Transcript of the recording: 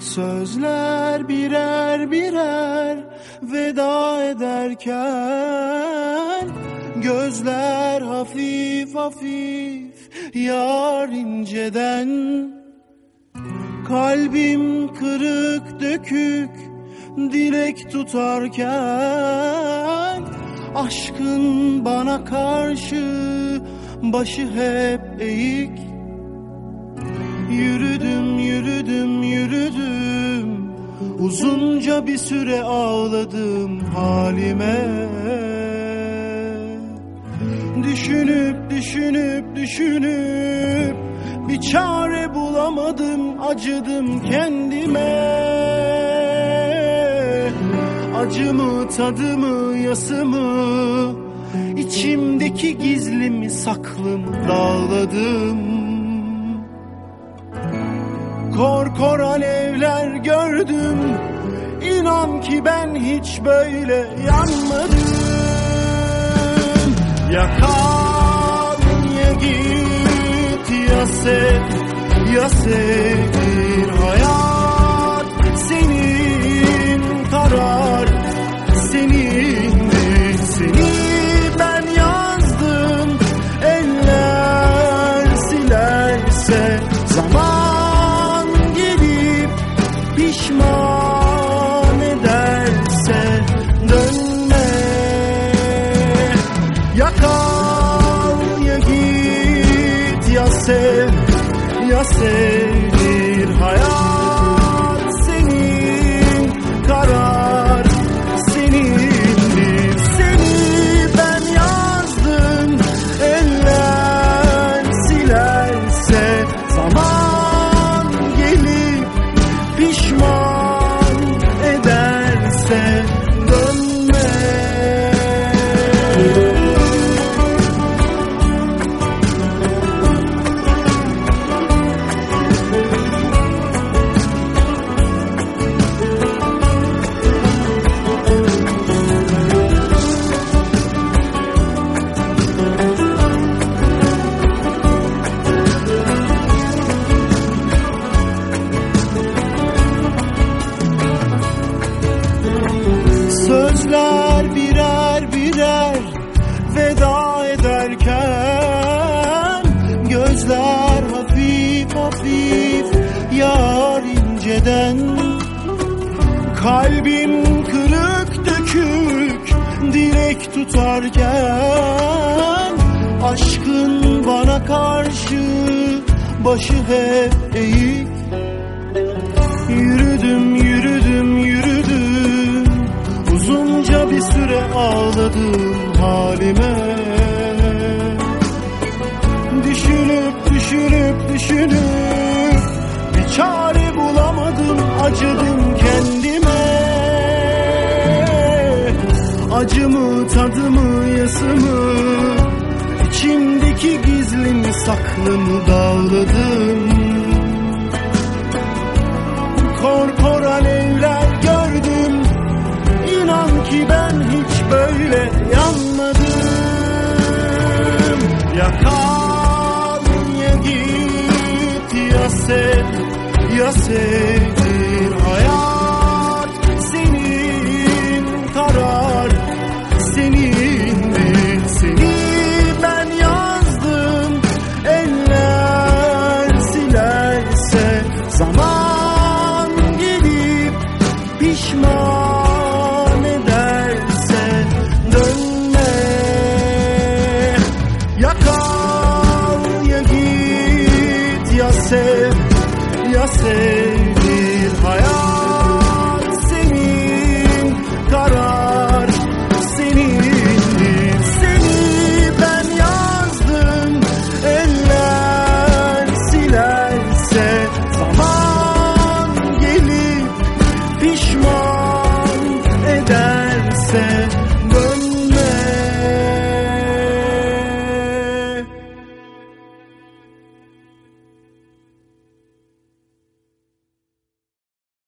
Sözler birer birer veda ederken Gözler hafif hafif yar inceden. Kalbim kırık dökük dilek tutarken Aşkın bana karşı başı hep eğik. Yürüdüm yürüdüm yürüdüm Uzunca bir süre ağladım halime. Düşünüp düşünüp düşünüp Bir çare bulamadım acıdım kendime. Acımı tadımı yasımı içimdeki gizlimi saklımı dağladım Kor kor alevler gördüm. İnan ki ben hiç böyle yanmadım. Ya kal ya git ya sev ya sevdir Hayat. Senin karar senindir. Seni ben yazdım eller silerse Zaman sevdir Hayat veda ederken Gözler hafif hafif yar inceden. Kalbim kırık dökük dilek tutarken Aşkın bana karşı başı hep eğik. Yürüdüm yürüdüm yürüdüm Uzunca bir süre ağladım halime düşünüp Bir çare bulamadım acıdım kendime. Acımı tadımı yasımı içimdeki gizlimi saklımı dağladım. Kor kor alevler gördüm. İnan ki ben hiç böyle yanmadım. Ya kal ya git ya sev ya sev say